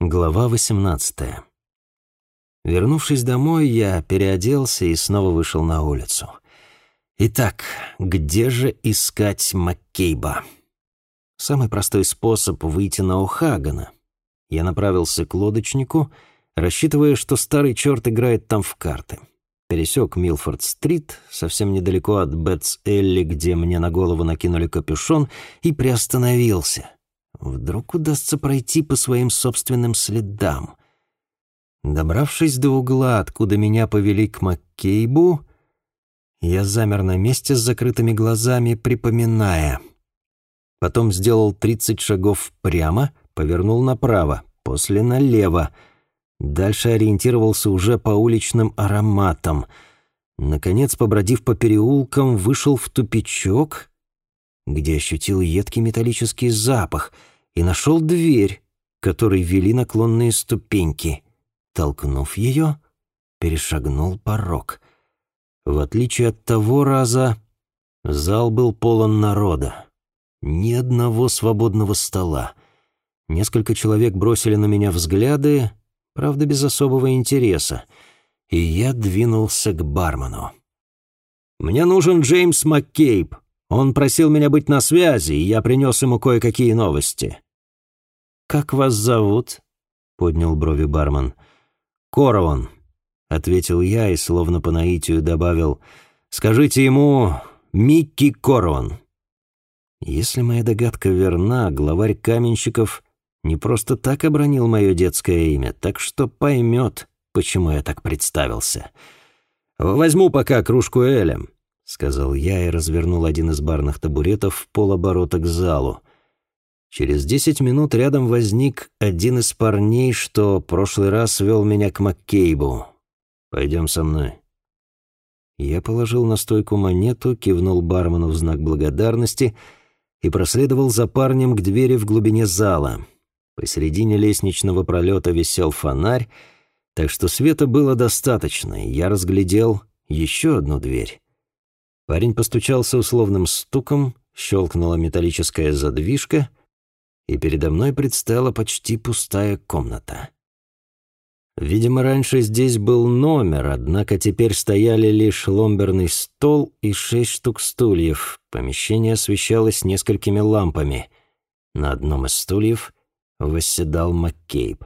Глава 18. Вернувшись домой, я переоделся и снова вышел на улицу. Итак, где же искать Маккейба? Самый простой способ выйти на О'Хагана. Я направился к лодочнику, рассчитывая, что старый черт играет там в карты. Пересек Милфорд-стрит, совсем недалеко от Бетс-Элли, где мне на голову накинули капюшон, и приостановился — Вдруг удастся пройти по своим собственным следам. Добравшись до угла, откуда меня повели к Маккейбу, я замер на месте с закрытыми глазами, припоминая. Потом сделал тридцать шагов прямо, повернул направо, после налево. Дальше ориентировался уже по уличным ароматам. Наконец, побродив по переулкам, вышел в тупичок — где ощутил едкий металлический запах и нашел дверь, которой вели наклонные ступеньки. Толкнув ее, перешагнул порог. В отличие от того раза, зал был полон народа. Ни одного свободного стола. Несколько человек бросили на меня взгляды, правда, без особого интереса, и я двинулся к бармену. «Мне нужен Джеймс Маккейб», он просил меня быть на связи, и я принес ему кое-какие новости». «Как вас зовут?» — поднял брови бармен. «Корован», — ответил я и словно по наитию добавил. «Скажите ему Микки Корован». Если моя догадка верна, главарь каменщиков не просто так обронил мое детское имя, так что поймет, почему я так представился. «Возьму пока кружку Эля», — сказал я и развернул один из барных табуретов в полоборота к залу. Через десять минут рядом возник один из парней, что прошлый раз вел меня к Маккейбу. «Пойдем со мной». Я положил на стойку монету, кивнул бармену в знак благодарности и проследовал за парнем к двери в глубине зала. Посередине лестничного пролета висел фонарь, так что света было достаточно, и я разглядел еще одну дверь. Парень постучался условным стуком, щелкнула металлическая задвижка, и передо мной предстала почти пустая комната. Видимо, раньше здесь был номер, однако теперь стояли лишь ломберный стол и шесть штук стульев. Помещение освещалось несколькими лампами. На одном из стульев восседал Маккейб.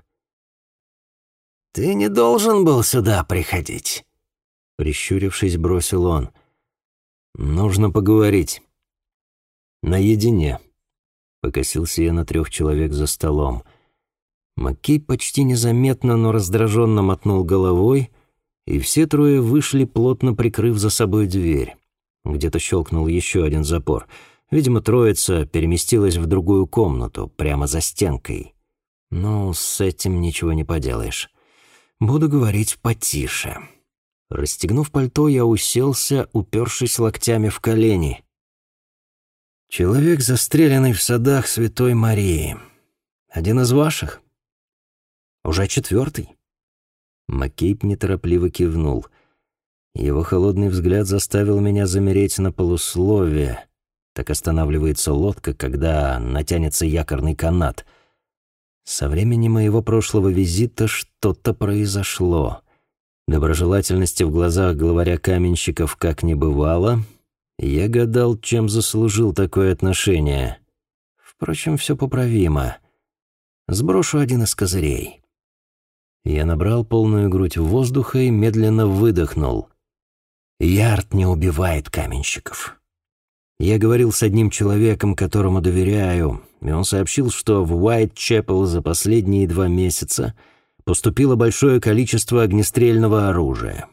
«Ты не должен был сюда приходить», — прищурившись, бросил он. «Нужно поговорить. Наедине». Покосился я на трех человек за столом. Маккей почти незаметно, но раздраженно мотнул головой, и все трое вышли, плотно прикрыв за собой дверь. Где-то щелкнул еще один запор. Видимо, троица переместилась в другую комнату, прямо за стенкой. Ну, с этим ничего не поделаешь. Буду говорить потише. Расстегнув пальто, я уселся, упершись локтями в колени. «Человек, застреленный в садах Святой Марии. Один из ваших? Уже четвертый?» Маккейб неторопливо кивнул. Его холодный взгляд заставил меня замереть на полусловие. Так останавливается лодка, когда натянется якорный канат. Со времени моего прошлого визита что-то произошло. Доброжелательности в глазах главаря каменщиков как не бывало. Я гадал, чем заслужил такое отношение. Впрочем, все поправимо. Сброшу один из козырей. Я набрал полную грудь воздуха и медленно выдохнул. Ярд не убивает каменщиков. Я говорил с одним человеком, которому доверяю, и он сообщил, что в Уайт-Чепел за последние два месяца — поступило большое количество огнестрельного оружия.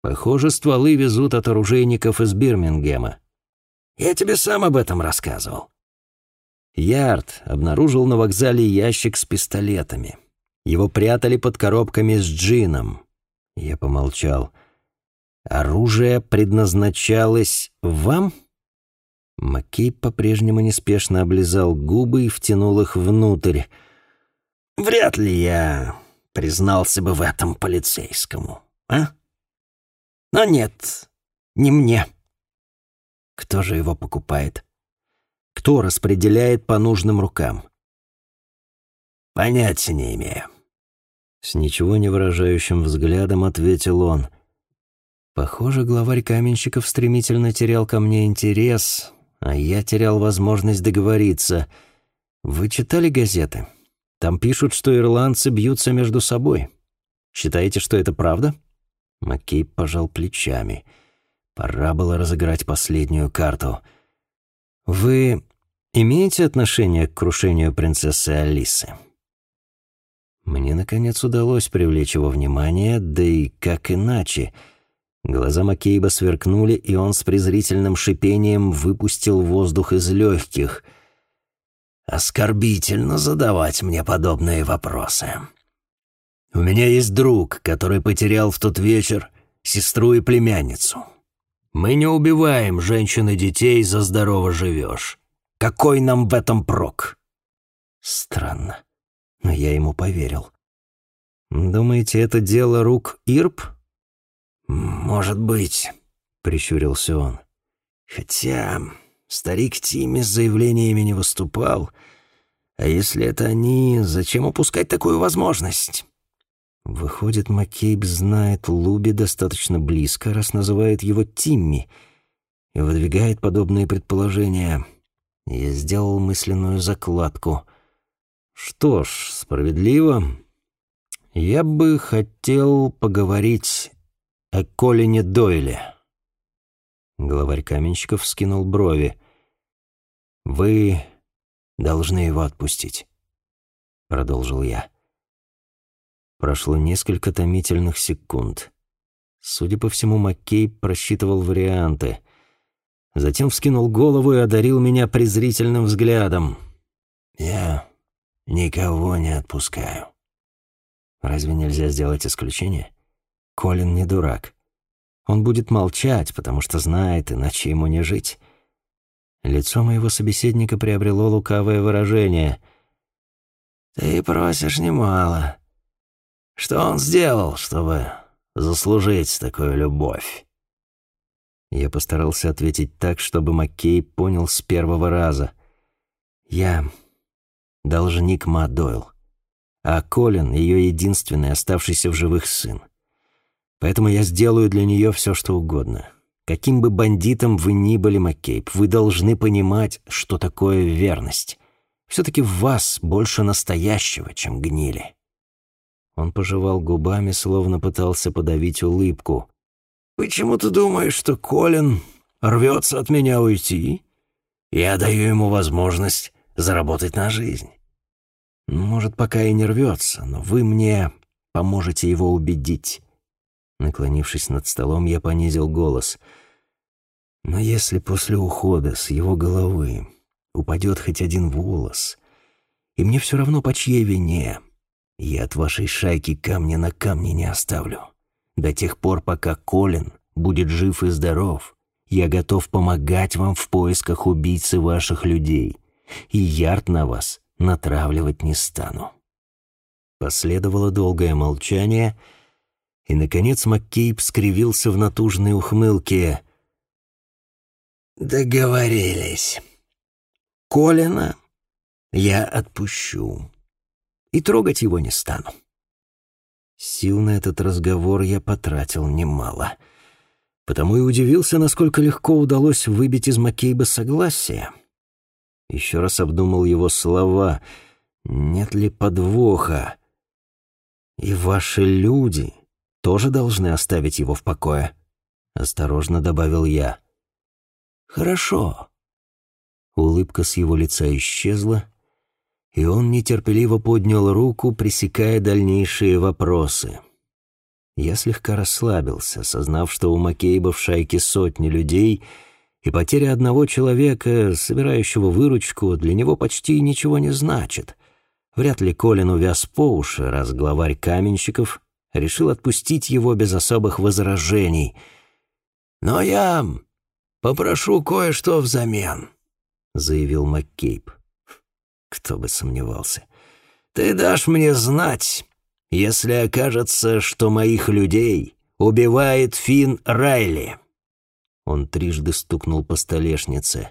Похоже, стволы везут от оружейников из Бирмингема. Я тебе сам об этом рассказывал. Ярд обнаружил на вокзале ящик с пистолетами. Его прятали под коробками с джином. Я помолчал. «Оружие предназначалось вам?» Маккей по-прежнему неспешно облизал губы и втянул их внутрь. «Вряд ли я признался бы в этом полицейскому, а? Но нет, не мне. Кто же его покупает? Кто распределяет по нужным рукам? Понятия не имею. С ничего не выражающим взглядом ответил он. Похоже, главарь каменщиков стремительно терял ко мне интерес, а я терял возможность договориться. Вы читали газеты? Там пишут, что ирландцы бьются между собой. Считаете, что это правда? Маккей пожал плечами. Пора было разыграть последнюю карту. Вы имеете отношение к крушению принцессы Алисы? Мне, наконец, удалось привлечь его внимание, да и как иначе. Глаза Маккейба сверкнули, и он с презрительным шипением выпустил воздух из легких. «Оскорбительно задавать мне подобные вопросы. У меня есть друг, который потерял в тот вечер сестру и племянницу. Мы не убиваем женщин и детей, за здорово живешь. Какой нам в этом прок?» Странно но я ему поверил. «Думаете, это дело рук Ирб?» «Может быть», — прищурился он. «Хотя старик Тимми с заявлениями не выступал. А если это они, зачем упускать такую возможность?» Выходит, Маккейб знает Луби достаточно близко, раз называет его Тимми, и выдвигает подобные предположения. Я сделал мысленную закладку. Что ж, справедливо. Я бы хотел поговорить о Колине Дойле. Главарь каменщиков скинул брови. «Вы должны его отпустить», — продолжил я. Прошло несколько томительных секунд. Судя по всему, Маккей просчитывал варианты. Затем вскинул голову и одарил меня презрительным взглядом. «Я Никого не отпускаю. Разве нельзя сделать исключение? Колин не дурак. Он будет молчать, потому что знает, иначе ему не жить. Лицо моего собеседника приобрело лукавое выражение. «Ты просишь немало. Что он сделал, чтобы заслужить такую любовь?» Я постарался ответить так, чтобы Маккей понял с первого раза. «Я должник Ма Дойл. А Колин — ее единственный оставшийся в живых сын. Поэтому я сделаю для нее все, что угодно. Каким бы бандитом вы ни были, Маккейб, вы должны понимать, что такое верность. Все-таки в вас больше настоящего, чем гнили». Он пожевал губами, словно пытался подавить улыбку. «Почему ты думаешь, что Колин рвется от меня уйти? Я даю ему возможность заработать на жизнь. Может, пока и не рвется, но вы мне поможете его убедить. Наклонившись над столом, я понизил голос. Но если после ухода с его головы упадет хоть один волос, и мне все равно по чьей вине, я от вашей шайки камня на камне не оставлю. До тех пор, пока Колин будет жив и здоров, я готов помогать вам в поисках убийцы ваших людей и ярд на вас натравливать не стану». Последовало долгое молчание, и, наконец, Маккейб скривился в натужной ухмылке. «Договорились. Колина я отпущу, и трогать его не стану». Сил на этот разговор я потратил немало, потому и удивился, насколько легко удалось выбить из Маккейба согласие. Еще раз обдумал его слова. Нет ли подвоха? И ваши люди тоже должны оставить его в покое. Осторожно добавил я. Хорошо. Улыбка с его лица исчезла, и он нетерпеливо поднял руку, пресекая дальнейшие вопросы. Я слегка расслабился, сознав, что у Макейба в шайке сотни людей — и потеря одного человека, собирающего выручку, для него почти ничего не значит. Вряд ли Колин увяз по уши, раз главарь каменщиков решил отпустить его без особых возражений. «Но я попрошу кое-что взамен», — заявил МакКейб. Кто бы сомневался. «Ты дашь мне знать, если окажется, что моих людей убивает Финн Райли». Он трижды стукнул по столешнице.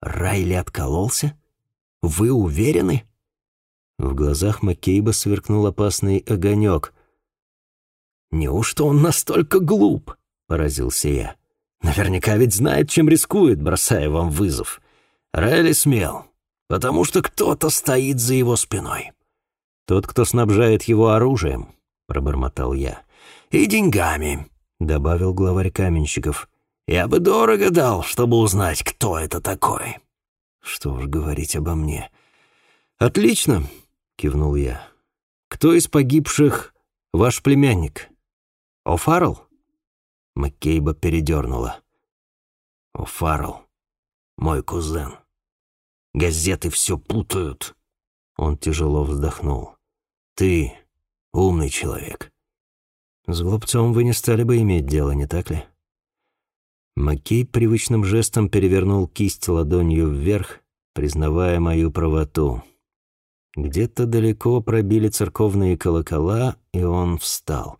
«Райли откололся? Вы уверены?» В глазах Маккейба сверкнул опасный огонек. «Неужто он настолько глуп?» — поразился я. «Наверняка ведь знает, чем рискует, бросая вам вызов». Райли смел, потому что кто-то стоит за его спиной. «Тот, кто снабжает его оружием», — пробормотал я. «И деньгами», — добавил главарь каменщиков. «Я бы дорого дал, чтобы узнать, кто это такой». «Что уж говорить обо мне». «Отлично», — кивнул я. «Кто из погибших ваш племянник? О'Фаррелл?» Маккейба передернула. «О'Фаррелл, мой кузен. Газеты все путают». Он тяжело вздохнул. «Ты умный человек». «С глупцом вы не стали бы иметь дело, не так ли?» Маккей привычным жестом перевернул кисть ладонью вверх, признавая мою правоту. Где-то далеко пробили церковные колокола, и он встал.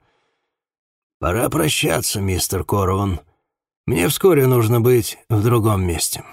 «Пора прощаться, мистер Корван. Мне вскоре нужно быть в другом месте».